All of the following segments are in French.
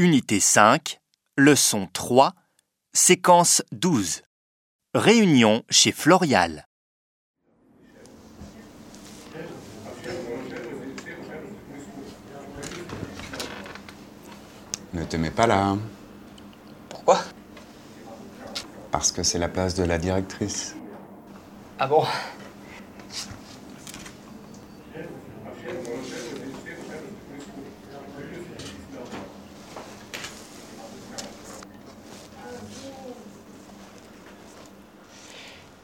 Unité 5, leçon 3, séquence 12. Réunion chez Florial. Ne te mets pas là, hein, Pourquoi? Parce que c'est la place de la directrice. Ah bon?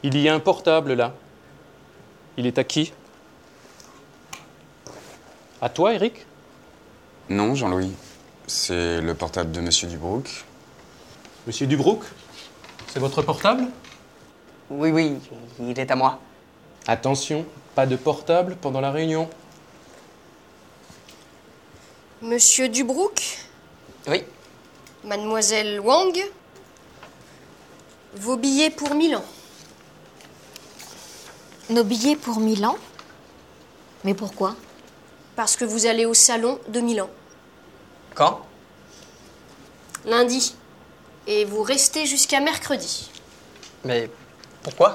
Il y a un portable là. Il est à qui? À toi, Eric? Non, Jean-Louis. C'est le portable de Monsieur Dubrook. Monsieur Dubrook C'est votre portable? Oui, oui, il est à moi. Attention, pas de portable pendant la réunion. Monsieur Dubrook, Oui, Mademoiselle Wang, vos billets pour Milan. Nos billets pour Milan Mais pourquoi? Parce que vous allez au salon de Milan. quand? Lundi. Et vous restez jusqu'à mercredi. Mais pourquoi?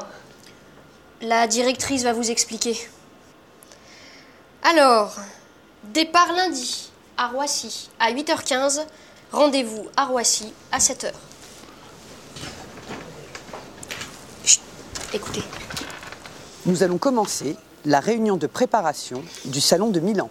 La directrice va vous expliquer. Alors, départ lundi à Roissy à 8h15. Rendez-vous à Roissy à 7h. Chut, écoutez. Nous allons commencer la réunion de préparation du Salon de Milan.